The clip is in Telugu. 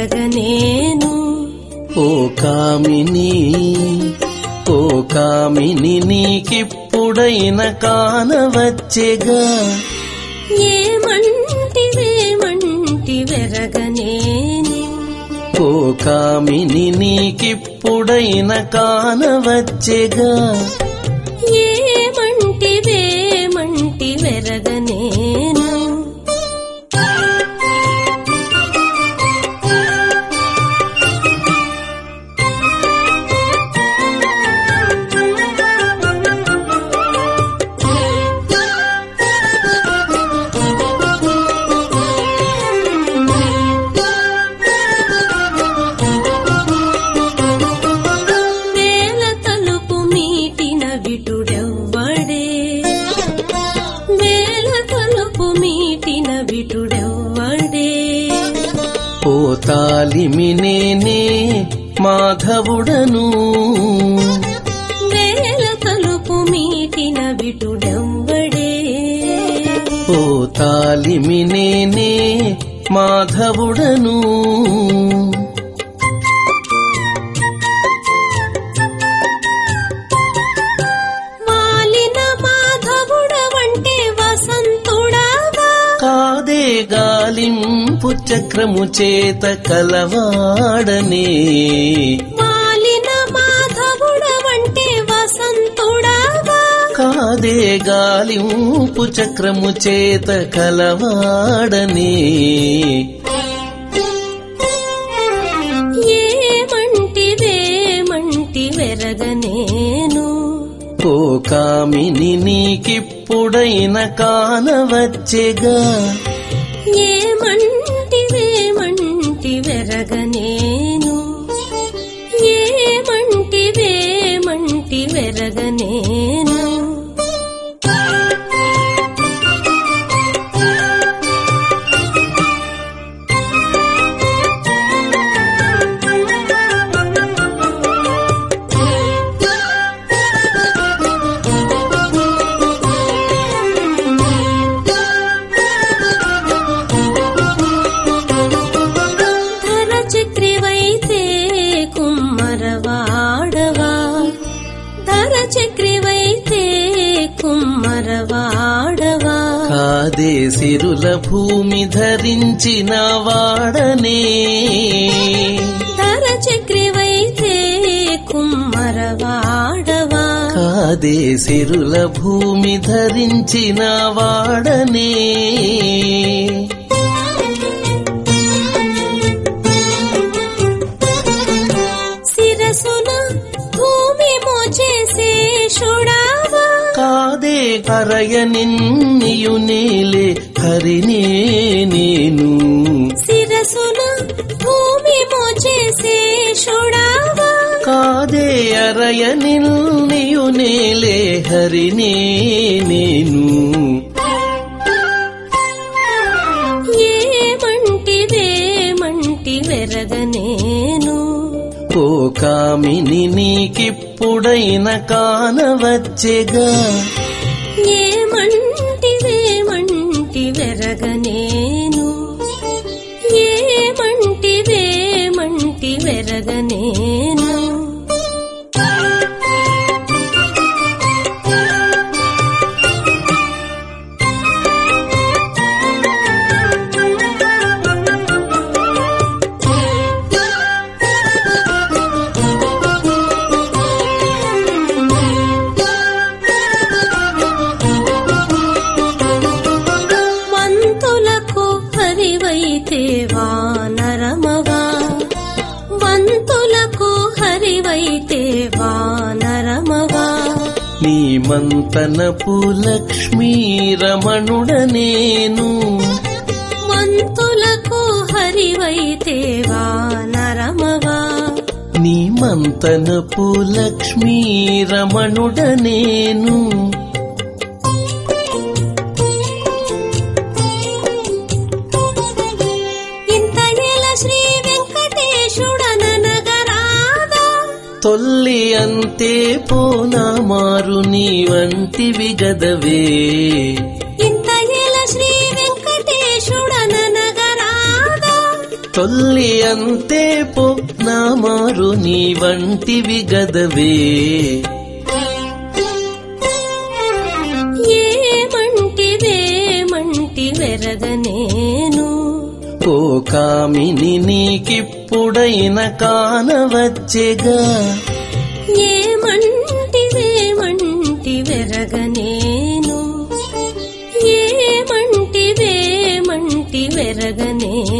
ఎరగనేను ఓ కామిని ఓ కామిని నీకిప్పుడైన కానవచ్చెగా ఏమంటివేమంటి వెరగనేని ఓ కామిని నీకిప్పుడైన కానవచ్చేగా తాలిమి నేనే మాధవుడను. వేల తలుపు మీటిన విటుడెవ్వడే ఓ తాలిమి నేనే మాధవుడను. గాలింపు చక్రము చేత కలవాడనే. వాలిన మాధవుడవంటే వసంతుడాగా కాదే గాలింపు చక్రము చేత కలవాడనే. వెరగనేను ఓ కామిని నీకిప్పుడైన కానవచ్చెగా ఏమంటివేమంటి వెరగనేను ఏమంటివేమంటి వెరగనేను కాదే సిరుల భూమి ధరించిన వాడనే. చక్రివైతే కుమ్మరవాడవా కాదే సిరుల భూమి ధరించిన వాడనే. కరయ నిన్నియు నేలే హరినే నేను. శిరసున భూమి మోచేసే షుడావా కాదే అరయ నిన్నియు నేలే హరినే నేను. ఏమంటివేమంటి వెరగనేను ఓ కామిని నీకిప్పుడైన కానవచ్చెగా. ఏమంటివేమంటి వెరగనేను ఏమంటివేమంటి వెరగనేను వంతులకు నీ మంతనపు లక్ష్మీ రమణుడ నేను. వంతులకు హరివైతే వానరమవా నీ మంతనపు లక్ష్మీ రమణుడ అంతే పోనా మారు నీ వంటి విగదవే తొల్లి అంతే పోనా మారు నీ వంటి విగదవే కామిని నీకిప్పుడైన కానవచ్చేగా. ఏమంటివేమంటి వెరగనేను ఏమంటివేమంటి వెరగనేను